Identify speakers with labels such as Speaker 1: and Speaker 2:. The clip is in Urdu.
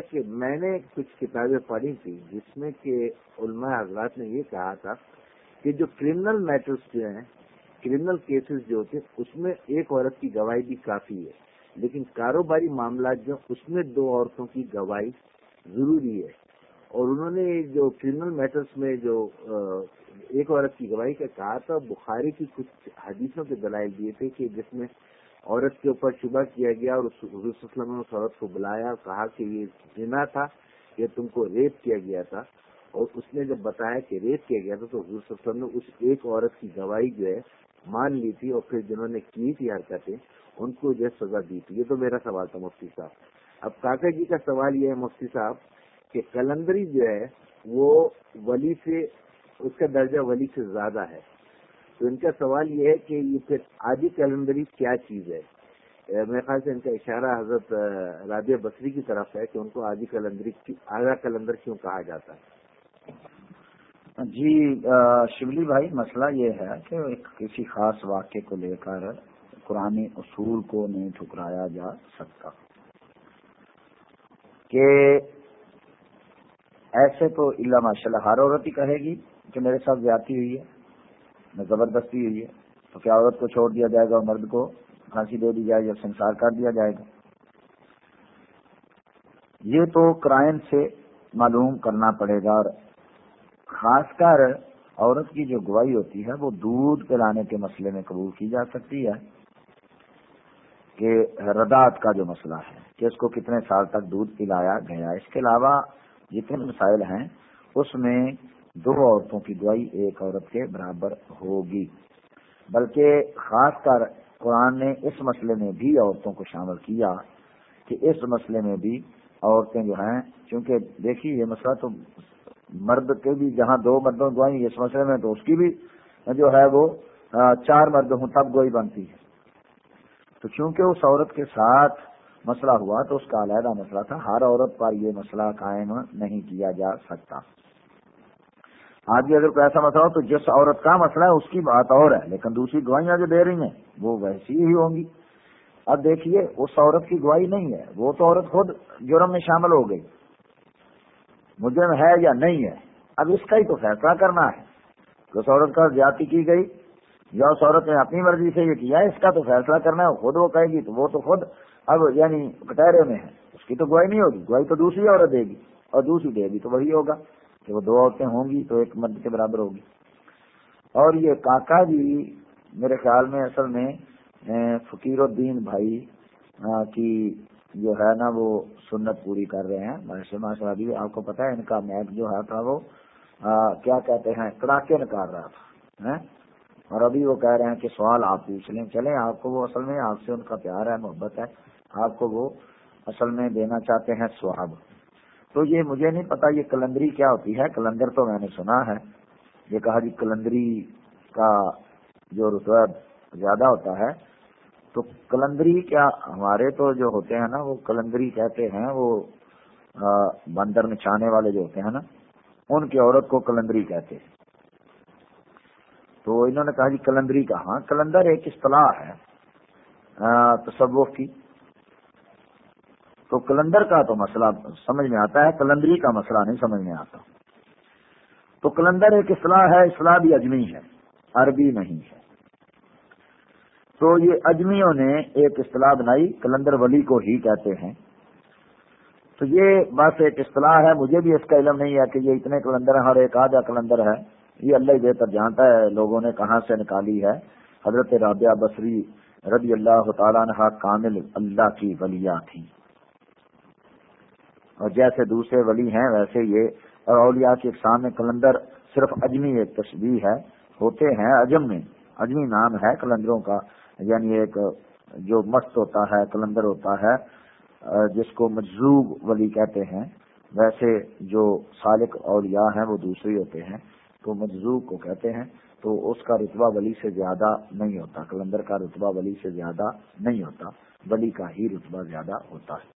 Speaker 1: کہ میں نے کچھ کتابیں پڑھی تھی جس میں کہ علماء حضرات نے یہ کہا تھا کہ جو کرمنل میٹرز جو ہیں کرمنل کیسز جو ہوتے ہیں، اس میں ایک عورت کی گواہی بھی کافی ہے۔ لیکن کاروباری معاملات جو اس میں دو عورتوں کی گواہی ضروری ہے۔ اور انہوں نے جو کرمنل میٹرز میں جو ایک عورت کی گواہی کا کہا تھا، بخاری کی کچھ حدیثوں کے دلائل دیے تھے کہ جس میں عورت کے اوپر شبہ کیا گیا اور حضور صلی اللہ علیہ وسلم نے اس عورت کو بلایا اور کہا کہ یہ جنا تھا کہ تم کو ریپ کیا گیا تھا۔ اور اس نے جب بتایا کہ ریپ کیا گیا تھا تو حضور صلی اللہ علیہ وسلم نے اس ایک عورت کی گواہی جو ہے مان لی تھی اور پھر جنہوں نے کی تھی حرکتیں، ان کو جو سزا دی تھی۔ یہ تو میرا سوال تھا مفتی صاحب۔ اب کاکا جی کا سوال یہ ہے مفتی صاحب کہ کلندری جو ہے وہ ولی سے، اس کا درجہ ولی سے زیادہ ہے۔ تو ان کا سوال یہ ہے کہ یہ پھر آدھی کیلنڈری کیا چیز ہے؟ میرے خیال سے ان کا اشارہ حضرت رابعہ بصری کی طرف ہے کہ ان کو آدھی کیلنڈری آدھا کیلنڈر کیوں کہا جاتا ہے؟
Speaker 2: جی شبلی بھائی، مسئلہ یہ ہے کہ ایک کسی خاص واقعے کو لے کر قرآن اصول کو نہیں ٹھکرایا جا سکتا۔ کہ ایسے تو اللہ ماشاء اللہ ہر عورت ہی کہے گی کہ میرے ساتھ زیادتی ہوئی ہے۔ میں زبردستی ہوئی ہے تو کیا عورت کو چھوڑ دیا جائے گا اور مرد کو پھانسی دے دی جائے گا سنسار کر دیا جائے گا؟ یہ تو کرائم سے معلوم کرنا پڑے گا اور خاص کر عورت کی جو گواہی ہوتی ہے وہ دودھ پلانے کے مسئلے میں قبول کی جا سکتی ہے کہ ردات کا جو مسئلہ ہے کہ اس کو کتنے سال تک دودھ پلایا گیا اس کے علاوہ جتنے مسائل ہیں اس میں دو عورتوں کی گواہی ایک عورت کے برابر ہوگی۔ بلکہ خاص کر قرآن نے اس مسئلے میں بھی عورتوں کو شامل کیا کہ اس مسئلے میں بھی عورتیں جو ہیں، چونکہ دیکھیے یہ مسئلہ تو مرد کے بھی، جہاں دو مردوں گواہی اس مسئلے میں، تو اس کی بھی جو ہے وہ چار مرد ہوں، تب گوئی بنتی ہے۔ تو چونکہ اس عورت کے ساتھ مسئلہ ہوا، تو اس کا علیحدہ مسئلہ تھا۔ ہر عورت پر یہ مسئلہ قائم نہیں کیا جا سکتا۔ آج بھی اگر کوئی ایسا مسئلہ ہو تو جس عورت کا مسئلہ ہے، اس کی بات اور ہے۔ لیکن دوسری گواہیاں جو دے رہی ہیں، وہ ویسی ہی ہوں گی۔ اب دیکھیے، اس عورت کی گواہی نہیں ہے۔ وہ تو عورت خود جرم میں شامل ہو گئی۔ مجرم ہے یا نہیں ہے؟ اب اس کا ہی تو فیصلہ کرنا ہے۔ کہ اس عورت کا زیادتی کی گئی، یا اس عورت نے اپنی مرضی سے یہ کیا، اس کا تو فیصلہ کرنا ہے۔ خود وہ کہے گی تو وہ تو خود اب یعنی کٹہرے میں ہے۔ اس کی تو گواہی نہیں ہوگی۔ گواہی تو دوسری عورت دے گی اور دوسری دے گی تو وہی ہوگا۔ کہ وہ دو عورتیں ہوں گی تو ایک مرد کے برابر ہوگی۔ اور یہ کاکا جی میرے خیال میں اصل میں فقیر الدین بھائی کی جو ہے نا وہ سنت پوری کر رہے ہیں۔ ماشاء ابھی آپ کو پتا ہے ان کا میک جو ہے تھا وہ کیا کہتے ہیں، کڑاکے نکال رہا تھا اور ابھی وہ کہہ رہے ہیں کہ سوال آپ پوچھ لیں، چلیں، آپ کو وہ اصل میں، آپ سے ان کا پیار ہے، محبت ہے، آپ کو وہ اصل میں دینا چاہتے ہیں سواب تو یہ مجھے نہیں پتا یہ کلندری کیا ہوتی ہے۔ کلندر تو میں نے سنا ہے۔ یہ کہا جی کلندری کا جو رتبہ زیادہ ہوتا ہے، تو کلندری کیا ہمارے تو جو ہوتے ہیں نا، وہ کلندری کہتے ہیں، وہ بندر نچانے والے جو ہوتے ہیں نا، ان کی عورت کو کلندری کہتے ہیں۔ تو انہوں نے کہا جی کلندری کا ہاں کلندر ایک اصطلاح ہے تصوف کی۔ تو کلندر کا تو مسئلہ سمجھ میں آتا ہے، کلندری کا مسئلہ نہیں سمجھ میں آتا۔ تو کلندر ایک اصلاح ہے، اصلاح بھی اجمی ہے، عربی نہیں ہے۔ تو یہ اجمیوں نے ایک اصطلاح بنائی، کلندر ولی کو ہی کہتے ہیں۔ تو یہ بس ایک اصطلاح ہے، مجھے بھی اس کا علم نہیں ہے کہ یہ اتنے کلندر ہیں اور ایک آدھا کلندر ہے۔ یہ اللہ ہی بہتر جانتا ہے لوگوں نے کہاں سے نکالی ہے۔ حضرت رابعہ بصری رضی اللہ تعالیٰ نے کامل اللہ کی ولیاں تھیں۔ اور جیسے دوسرے ولی ہیں، ویسے یہ اور اولیاء کے سامنے کلندر صرف اجمی ایک تشبیح ہے، ہوتے ہیں اجم میں۔ اجمی نام ہے کلندروں کا یعنی ایک جو مست ہوتا ہے، کلندر ہوتا ہے، جس کو مجزوب ولی کہتے ہیں۔ ویسے جو سالک اولیاء ہیں، وہ دوسرے ہوتے ہیں، تو مجزوب کو کہتے ہیں۔ تو اس کا رتبہ ولی سے زیادہ نہیں ہوتا، کلندر کا رتبہ ولی سے زیادہ نہیں ہوتا، ولی کا ہی رتبہ زیادہ ہوتا ہے۔